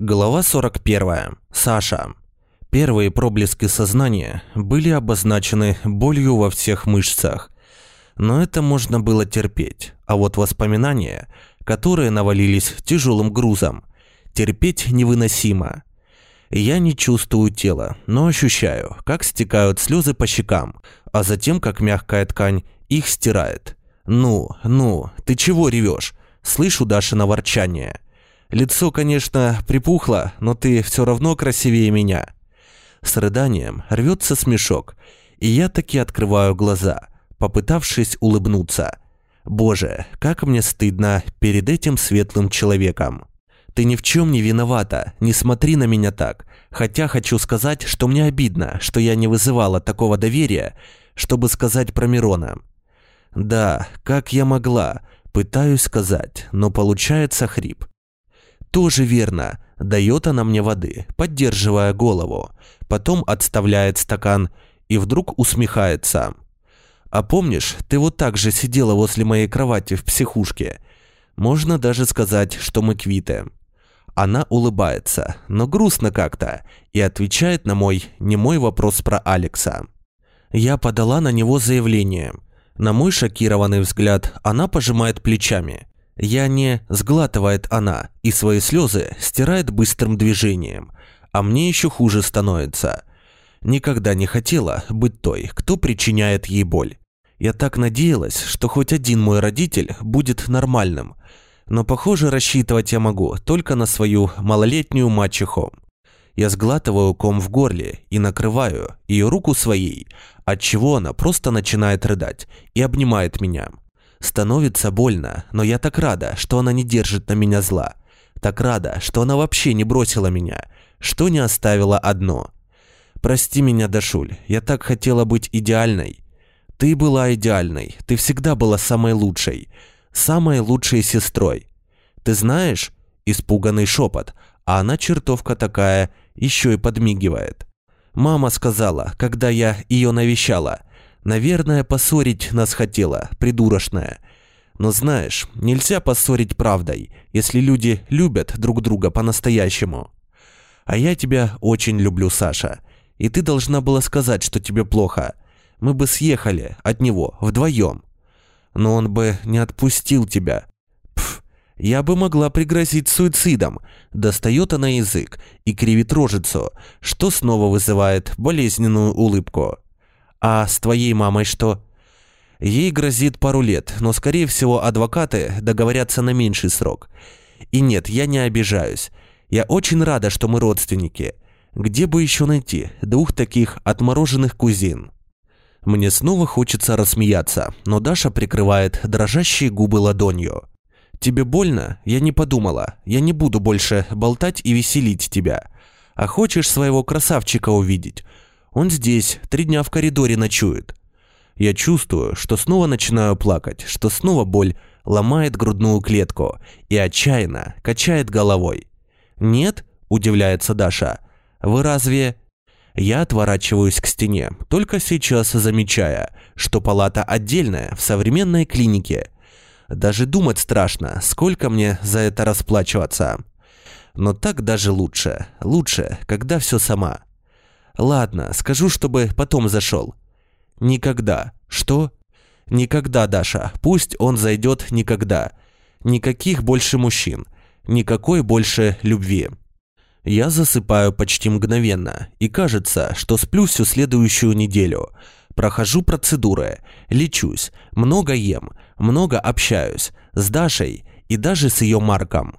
Глава 41. Саша. Первые проблески сознания были обозначены болью во всех мышцах. Но это можно было терпеть. А вот воспоминания, которые навалились тяжелым грузом, терпеть невыносимо. Я не чувствую тела, но ощущаю, как стекают слезы по щекам, а затем, как мягкая ткань их стирает. «Ну, ну, ты чего ревешь?» Слышу Дашина ворчание – Лицо, конечно, припухло, но ты все равно красивее меня». С рыданием рвется смешок, и я таки открываю глаза, попытавшись улыбнуться. «Боже, как мне стыдно перед этим светлым человеком!» «Ты ни в чем не виновата, не смотри на меня так. Хотя хочу сказать, что мне обидно, что я не вызывала такого доверия, чтобы сказать про Мирона». «Да, как я могла?» Пытаюсь сказать, но получается хрип. Тоже верно. Дает она мне воды, поддерживая голову. Потом отставляет стакан и вдруг усмехается. А помнишь, ты вот так же сидела возле моей кровати в психушке? Можно даже сказать, что мы квиты. Она улыбается, но грустно как-то, и отвечает на мой немой вопрос про Алекса. Я подала на него заявление. На мой шокированный взгляд она пожимает плечами. Я не сглатывает она и свои слезы стирает быстрым движением, а мне еще хуже становится. Никогда не хотела быть той, кто причиняет ей боль. Я так надеялась, что хоть один мой родитель будет нормальным, но, похоже, рассчитывать я могу только на свою малолетнюю мачеху. Я сглатываю ком в горле и накрываю ее руку своей, отчего она просто начинает рыдать и обнимает меня. Становится больно, но я так рада, что она не держит на меня зла. Так рада, что она вообще не бросила меня, что не оставила одно. Прости меня, Дашуль, я так хотела быть идеальной. Ты была идеальной, ты всегда была самой лучшей, самой лучшей сестрой. Ты знаешь? Испуганный шепот, а она чертовка такая, еще и подмигивает. Мама сказала, когда я ее навещала – Наверное, поссорить нас хотела, придурочная. Но знаешь, нельзя поссорить правдой, если люди любят друг друга по-настоящему. А я тебя очень люблю, Саша. И ты должна была сказать, что тебе плохо. Мы бы съехали от него вдвоем. Но он бы не отпустил тебя. Пф, я бы могла пригрозить суицидом. Достает она язык и кривит рожицу, что снова вызывает болезненную улыбку. А с твоей мамой что? Ей грозит пару лет, но, скорее всего, адвокаты договорятся на меньший срок. И нет, я не обижаюсь. Я очень рада, что мы родственники. Где бы еще найти двух таких отмороженных кузин? Мне снова хочется рассмеяться, но Даша прикрывает дрожащие губы ладонью. «Тебе больно? Я не подумала. Я не буду больше болтать и веселить тебя. А хочешь своего красавчика увидеть? Он здесь, три дня в коридоре ночует. Я чувствую, что снова начинаю плакать, что снова боль ломает грудную клетку и отчаянно качает головой. «Нет?» – удивляется Даша. «Вы разве...» Я отворачиваюсь к стене, только сейчас замечая, что палата отдельная в современной клинике. Даже думать страшно, сколько мне за это расплачиваться. Но так даже лучше. Лучше, когда все сама. Ладно, скажу, чтобы потом зашел. Никогда. Что? Никогда, Даша. Пусть он зайдет никогда. Никаких больше мужчин. Никакой больше любви. Я засыпаю почти мгновенно, и кажется, что сплю всю следующую неделю. Прохожу процедуры, лечусь, много ем, много общаюсь с Дашей и даже с ее Марком.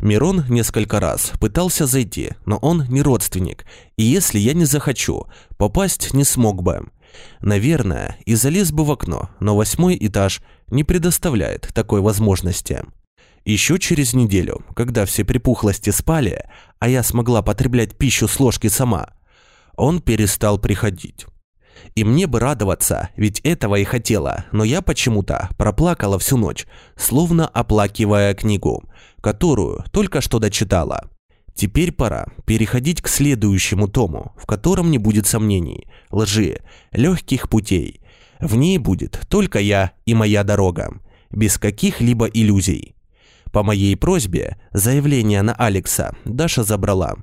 Мирон несколько раз пытался зайти, но он не родственник, и если я не захочу, попасть не смог бы. Наверное, и залез бы в окно, но восьмой этаж не предоставляет такой возможности. Еще через неделю, когда все припухлости спали, а я смогла потреблять пищу с ложки сама, он перестал приходить. И мне бы радоваться, ведь этого и хотела, но я почему-то проплакала всю ночь, словно оплакивая книгу, которую только что дочитала. Теперь пора переходить к следующему тому, в котором не будет сомнений, лжи, легких путей. В ней будет только я и моя дорога, без каких-либо иллюзий. По моей просьбе заявление на Алекса Даша забрала.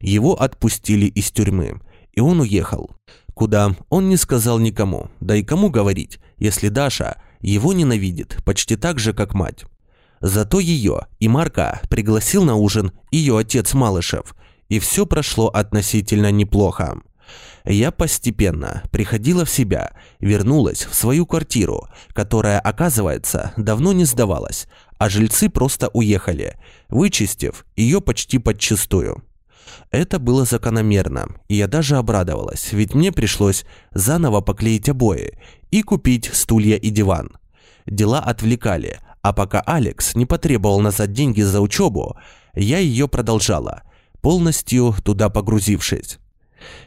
Его отпустили из тюрьмы, и он уехал. Куда он не сказал никому, да и кому говорить, если Даша его ненавидит почти так же, как мать. Зато ее и Марка пригласил на ужин ее отец Малышев, и все прошло относительно неплохо. Я постепенно приходила в себя, вернулась в свою квартиру, которая, оказывается, давно не сдавалась, а жильцы просто уехали, вычистив ее почти подчистую. Это было закономерно, и я даже обрадовалась, ведь мне пришлось заново поклеить обои и купить стулья и диван. Дела отвлекали, а пока Алекс не потребовал назад деньги за учебу, я ее продолжала, полностью туда погрузившись.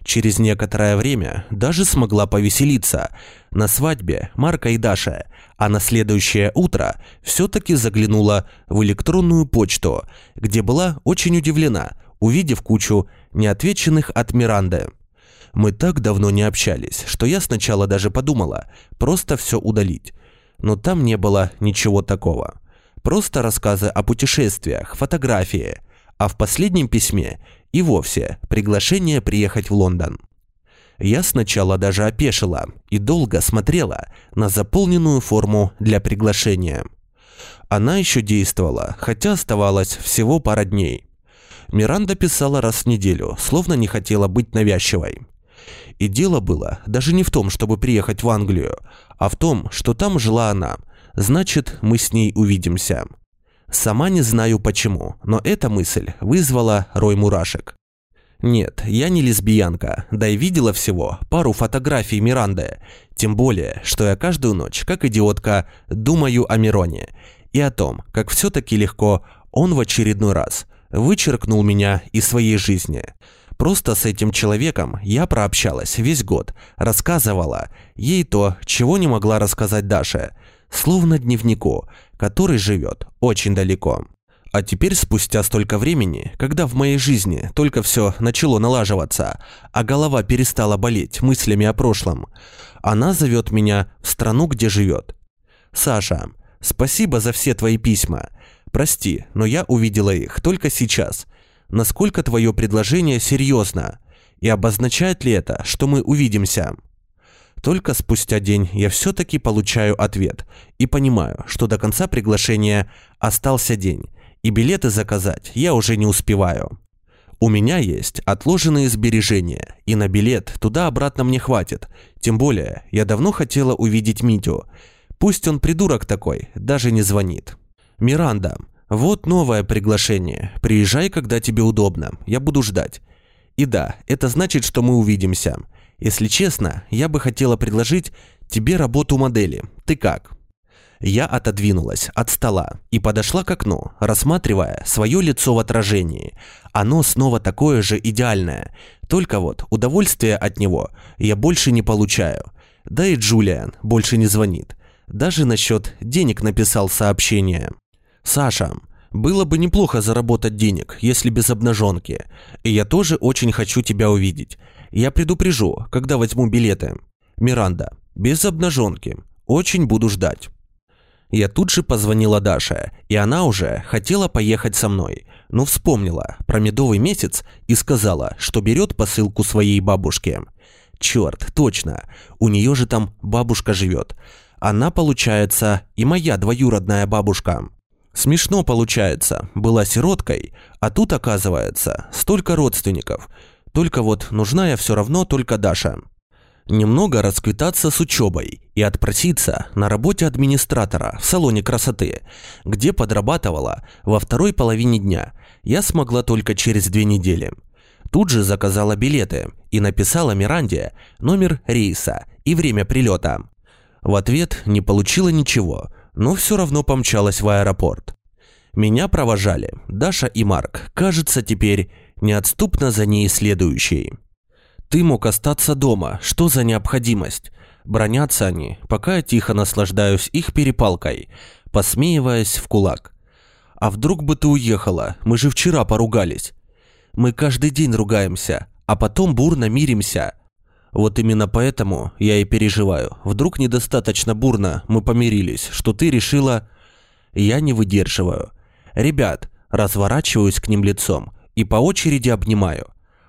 Через некоторое время даже смогла повеселиться. На свадьбе Марка и Даша, а на следующее утро все-таки заглянула в электронную почту, где была очень удивлена, увидев кучу неотвеченных от Миранды. Мы так давно не общались, что я сначала даже подумала просто все удалить. Но там не было ничего такого. Просто рассказы о путешествиях, фотографии, а в последнем письме и вовсе приглашение приехать в Лондон. Я сначала даже опешила и долго смотрела на заполненную форму для приглашения. Она еще действовала, хотя оставалось всего пара дней. Миранда писала раз в неделю, словно не хотела быть навязчивой. И дело было даже не в том, чтобы приехать в Англию, а в том, что там жила она. Значит, мы с ней увидимся. Сама не знаю почему, но эта мысль вызвала рой мурашек. Нет, я не лесбиянка, да и видела всего пару фотографий Миранды. Тем более, что я каждую ночь, как идиотка, думаю о Мироне и о том, как все-таки легко он в очередной раз вычеркнул меня из своей жизни. Просто с этим человеком я прообщалась весь год, рассказывала ей то, чего не могла рассказать Даше, словно дневнику, который живет очень далеко. А теперь, спустя столько времени, когда в моей жизни только все начало налаживаться, а голова перестала болеть мыслями о прошлом, она зовет меня в страну, где живет. Саша, спасибо за все твои письма. Прости, но я увидела их только сейчас. Насколько твое предложение серьезно? И обозначает ли это, что мы увидимся? Только спустя день я все-таки получаю ответ и понимаю, что до конца приглашения остался день, и билеты заказать я уже не успеваю. У меня есть отложенные сбережения, и на билет туда-обратно мне хватит. Тем более, я давно хотела увидеть Митю. Пусть он придурок такой, даже не звонит. Миранда, вот новое приглашение. Приезжай, когда тебе удобно. Я буду ждать. И да, это значит, что мы увидимся. Если честно, я бы хотела предложить тебе работу модели. Ты как? Я отодвинулась от стола и подошла к окну, рассматривая свое лицо в отражении. Оно снова такое же идеальное, только вот удовольствия от него я больше не получаю. Да и Джулиан больше не звонит. Даже насчет денег написал сообщение. «Саша, было бы неплохо заработать денег, если без обнаженки. И я тоже очень хочу тебя увидеть. Я предупрежу, когда возьму билеты. Миранда, без обнаженки. Очень буду ждать. Я тут же позвонила Даше, и она уже хотела поехать со мной, но вспомнила про медовый месяц и сказала, что берет посылку своей бабушке. Черт, точно, у нее же там бабушка живет. Она, получается, и моя двоюродная бабушка. Смешно получается, была сироткой, а тут, оказывается, столько родственников. Только вот нужна я все равно только Даша. Немного расквитаться с учебой и отпроситься на работе администратора в салоне красоты, где подрабатывала во второй половине дня. Я смогла только через две недели. Тут же заказала билеты и написала Миранде номер рейса и время прилета. В ответ не получила ничего, но все равно помчалась в аэропорт. Меня провожали Даша и Марк, кажется, теперь неотступно за ней следующие. Ты мог остаться дома, что за необходимость? Бронятся они, пока я тихо наслаждаюсь их перепалкой, посмеиваясь в кулак. А вдруг бы ты уехала, мы же вчера поругались. Мы каждый день ругаемся, а потом бурно миримся. Вот именно поэтому я и переживаю. Вдруг недостаточно бурно мы помирились, что ты решила... Я не выдерживаю. Ребят, разворачиваюсь к ним лицом и по очереди обнимаю.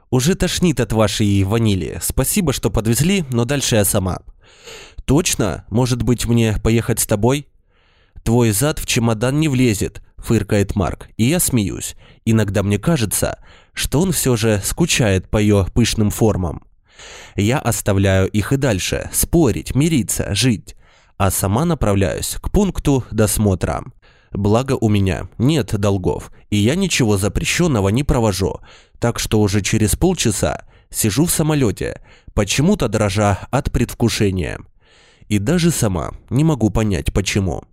Уже тошнит от вашей ванили. Спасибо, что подвезли, но дальше я сама. Точно? Может быть, мне поехать с тобой? Твой зад в чемодан не влезет, фыркает Марк, и я смеюсь. Иногда мне кажется, что он все же скучает по ее пышным формам. Я оставляю их и дальше, спорить, мириться, жить, а сама направляюсь к пункту досмотра. Благо у меня нет долгов, и я ничего запрещенного не провожу, так что уже через полчаса сижу в самолете, почему-то дрожа от предвкушения. И даже сама не могу понять почему.